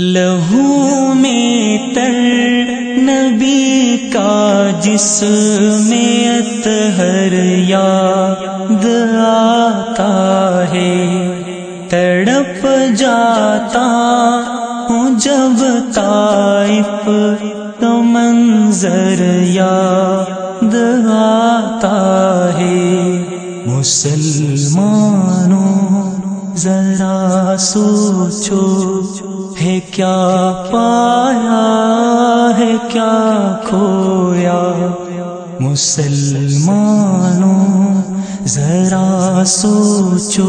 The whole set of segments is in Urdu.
لہو میں تر نبی کا جس میں اتہر یاد آتا ہے۔ تڑپ جاتا ہوں جب طائف کا منظر یاد آتا ہے۔ مسلمانوں ذرا سوچو، ہے کیا پایا ہے، کیا کھویا؟ مسلمانوں، ذرا سوچو،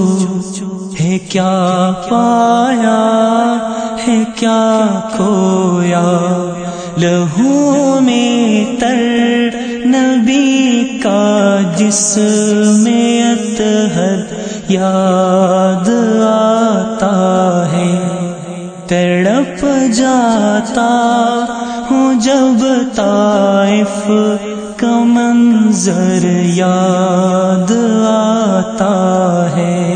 ہے کیا پایا ہے، کیا کھویا؟ لہو میں تر نبی کا جس میں اتحد یاد جاتا ہوں جب طائف کا منظر یاد آتا ہے۔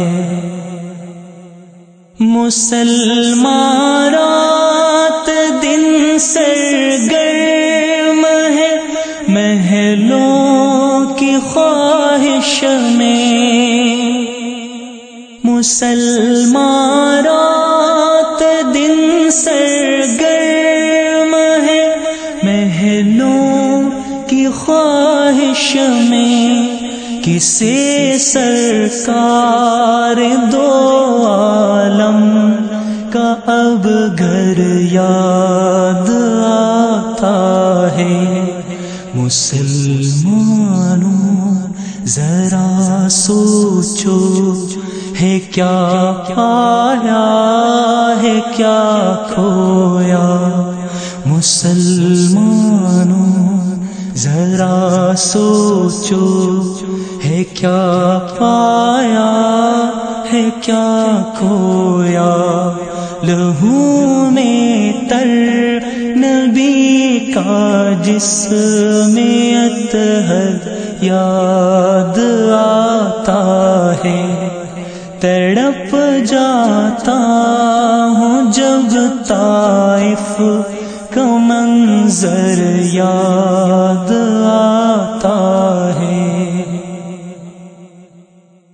مسلمان رات دن سرگرم ہے۔ محلوں کی خواہش میں۔ مسلمان خواہش میں کسے سرکار دو عالم کا اب گھر یاد آتا ہے۔ مسلمانوں، ذرا سوچو، ہے کیا پایا ہے، کیا کھویا؟ مسلمانوں ذرا سوچو، ہے کیا پایا؟ ہے کیا کھویا؟ لہو میں تر نبی کا جس میں اتحد یاد آتا ہے۔ تڑپ جاتا ہوں جب طائف کا منظر یاد آتا ہے۔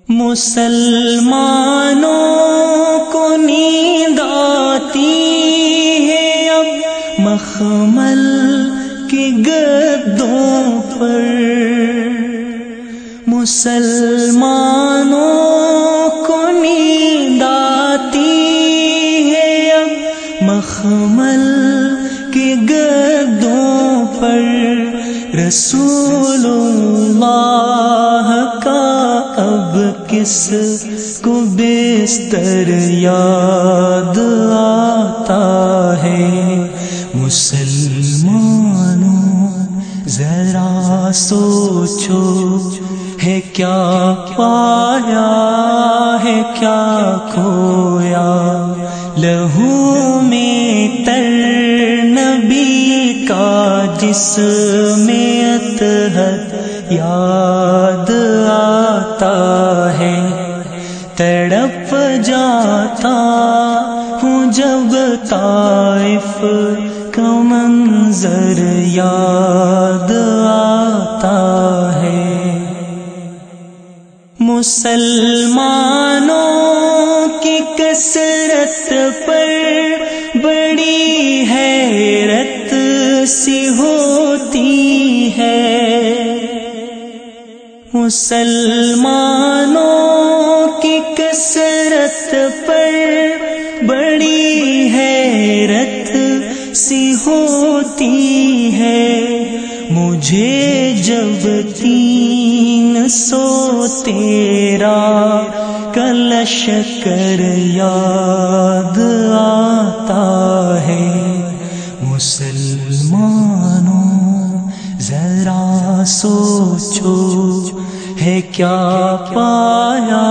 مسلمانوں کو نیند آتی ہے اب مخمل کے گدوں پر۔ مسلمانوں کو نیند آتی ہے اب مخمل رسول اللہ کا اب کس کو بستر یاد آتا ہے؟ مسلمانوں، ذرا سوچو، ہے کیا پایا ہے، کیا کھویا؟ لہو کا جس میں اتحد یاد آتا ہے۔ تڑپ جاتا ہوں جب طائف کا منظر یاد آتا ہے۔ مسلمانوں کی کثرت پر مسلمانوں کی کثرت پر بڑی حیرت سی ہوتی ہے۔ مجھے جب تین سو تیرا کلش کر یاد آتا ہے، مسلمانوں ذرا سوچو، ہے کیا پایا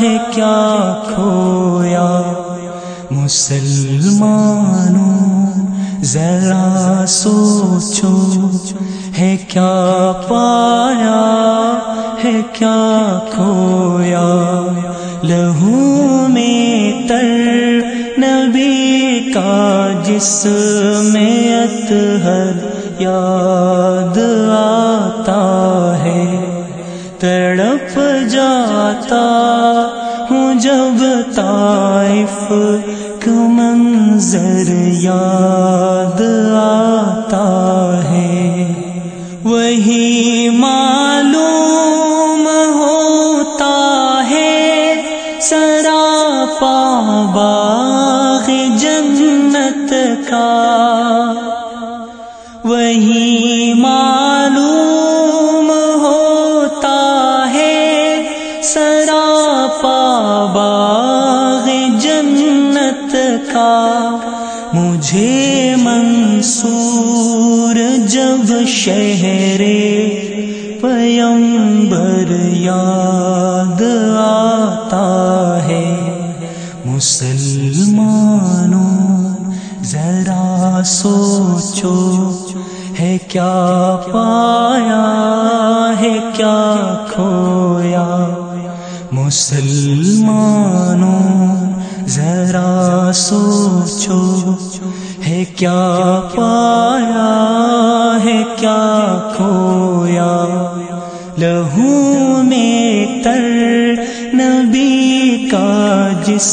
ہے، کیا کھویا؟ مسلمانوں، ذرا سوچو، ہے کیا پایا ہے، کیا کھویا؟ لہو میں تر نبی کا جس میں اتحر یاد آتا ہے۔ تڑپ جاتا ہوں جب طائف کا منظر یاد آتا ہے۔ وہی معلوم ہوتا ہے سرا باغ جنت کا مجھے منصور جب شہر پیمبر یا مسلمانوں، ذرا سوچو، ہے کیا پایا ہے، کیا کھویا؟ لہو میں تر نبی کا جس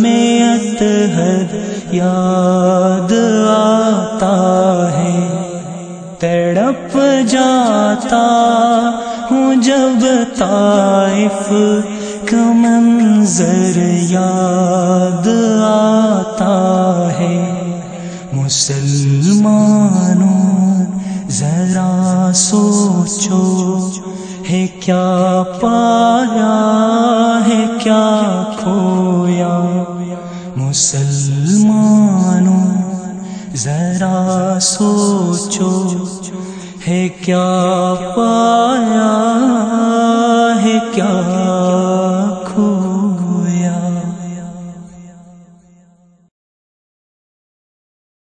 میں اتحد یاد آتا جاتا ہوں جب طائف کا منظر یاد آتا ہے۔ مسلمانوں، ذرا سوچو، ہے کیا پایا ہے، کیا کھویا؟ مسلمانوں، ذرا سوچو ہے کیا پایا ہے کیا